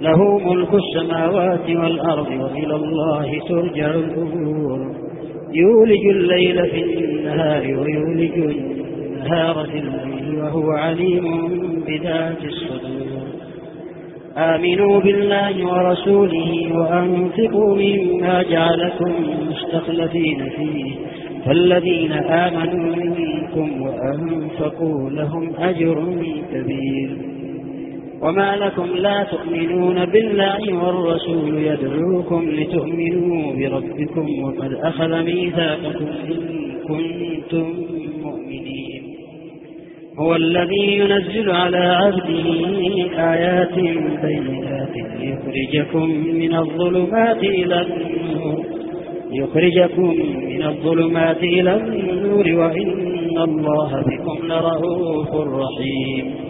له ملك السماوات والأرض وإلى الله ترجع الأمور. يولج الليل في النهار ويولج النهار في الليل وهو عليم بذات الصدور. آمنوا بالله ورسوله وأنفقوا مما جعلكم مستخلفين فيه. فالذين آمنوا منكم وأنفقوا لهم أجر كبير. وما لكم لا تؤمنون بالله والرسول يدعوكم لتؤمنوا بربكم وقد أخذ ميثاقكم إن كنتم مؤمنين. هو الذي ينزل على عبده آيات بينات ليخرجكم من الظلمات إلى النور. يخرجكم من الظلمات إلى النور وإن الله بكم لرؤوف رحيم.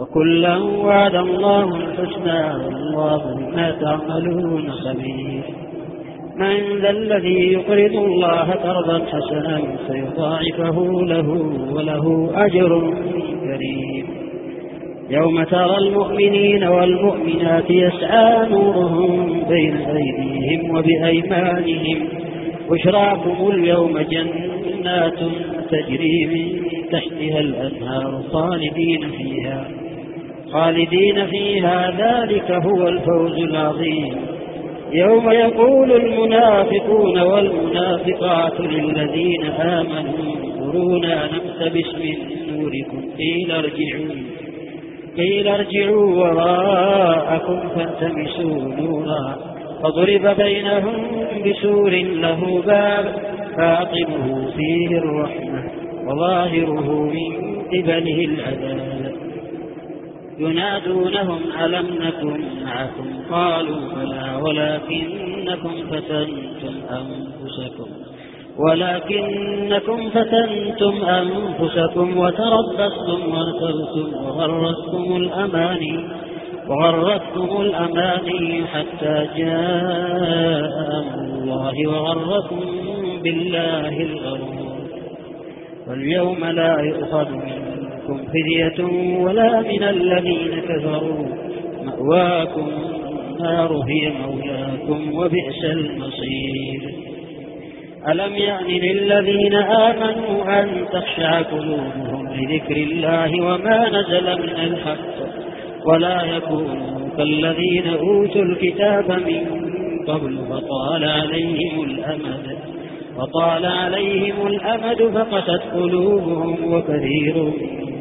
وكلا وعد الله الحسنى والله ما تعملون خبير. من ذا الذي يقرض الله قرضا حسنا فيضاعفه له وله أجر كريم. يوم ترى المؤمنين والمؤمنات يسعى نورهم بين أيديهم وبأيمانهم. بشراكم اليوم جنات تجري من تحتها الأنهار خالدين فيها. خالدين فيها ذلك هو الفوز العظيم. يوم يقول المنافقون والمنافقات للذين آمنوا انظرونا نقتبس من نوركم. قيل ارجعوا قيل ارجعوا وراءكم فالتمسوا نورا. فضرب بينهم بسور له باب فاطمه فيه الرحمة وظاهره من قبله العذاب. ينادونهم ألم نكن معكم؟ قالوا بلى ولكنكم فتنتم أنفسكم. ولكنكم فتنتم أنفسكم وتربصتم وارتبتم وغرتكم الأماني وغرتكم الأماني حتى جاء أمر الله وغركم بالله الغرور. واليوم لا يؤخذ منكم فدية ولا من الذين كفروا مأواكم النار هي مولاكم وبئس المصير. ألم يأن للذين آمنوا أن تخشع قلوبهم لذكر الله وما نزل من الحق ولا يكونوا كالذين أوتوا الكتاب من قبل فطال عليهم الأمد وطال عليهم الأمد فقست قلوبهم وكثير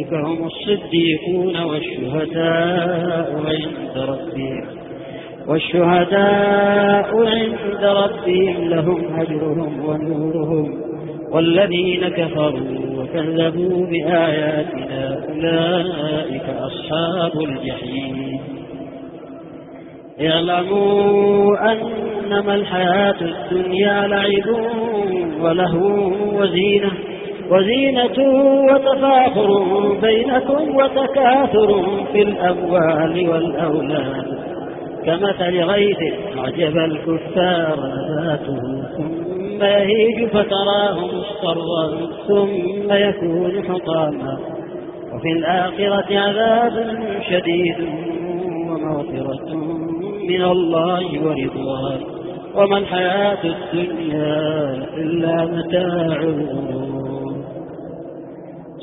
أولئك هم الصديقون والشهداء عند ربهم. والشهداء عند ربهم لهم أجرهم ونورهم. والذين كفروا وكذبوا بآياتنا أولئك أصحاب الجحيم. اعلموا أنما الحياة الدنيا لعب ولهو وزينة. وزينة وتفاخر بينكم وتكاثر في الأموال والأولاد. كمثل غيث أعجب الكفار نباته ثم يهيج فتراه مصفرا ثم يكون حطاما. وفي الآخرة عذاب شديد ومغفرة من الله ورضوان. وما الحياة الدنيا إلا متاع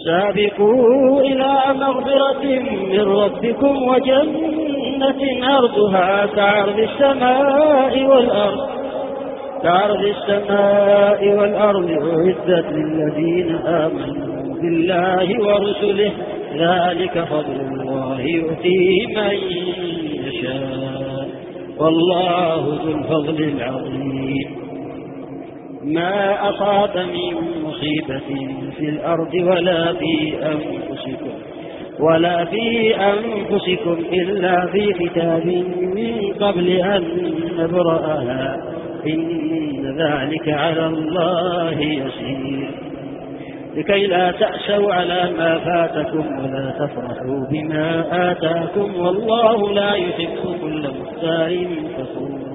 سابقوا إلى مغفرة من ربكم وجنة أرضها كعرض السماء والأرض كعرض السماء والأرض أعدت للذين آمنوا بالله ورسله. ذلك فضل الله يؤتيه من يشاء. والله ذو الفضل العظيم. ما أصاب من مصيبة في الأرض ولا في أنفسكم ولا في أنفسكم إلا في كتاب من قبل أن نبرأها. إن ذلك على الله يسير. لكي لا تأسوا على ما فاتكم ولا تفرحوا بما آتاكم والله لا يحب كل مختار فخور.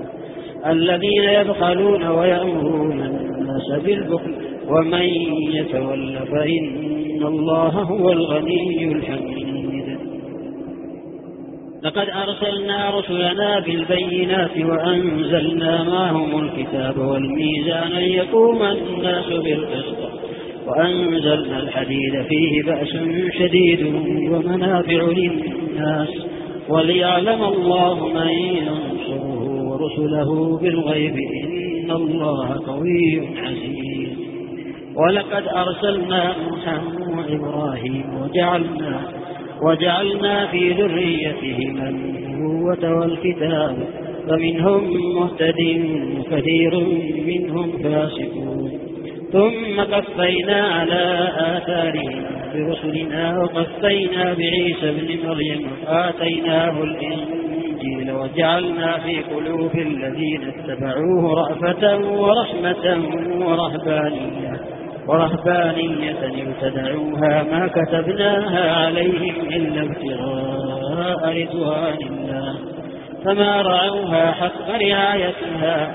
الذين يبخلون ويأمرون الناس بالبخل ومن يتول فإن الله هو الغني الحميد. لقد أرسلنا رسلنا بالبينات وأنزلنا معهم الكتاب والميزان يقوم الناس بالقسط. وأنزلنا الحديد فيه بأس شديد ومنافع للناس. وليعلم الله من ينصره ورسله بالغيب إن الله قوي عزيز. ولقد أرسلنا موسى وإبراهيم وجعلنا وجعلنا في ذريتهما النبوة والكتاب فمنهم مهتد وكثير منهم فاسقون. ثم قفينا على آثارهم برسلنا وقفينا بعيسى بن مريم وآتيناه الإنجيل وجعلنا في قلوب الذين اتبعوه رأفة ورحمة ورهبانية ورهبانية ابتدعوها ما كتبناها عليهم إلا ابتغاء رضوان الله فما رعوها حق رعايتها